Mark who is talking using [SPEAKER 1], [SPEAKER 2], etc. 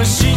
[SPEAKER 1] machine.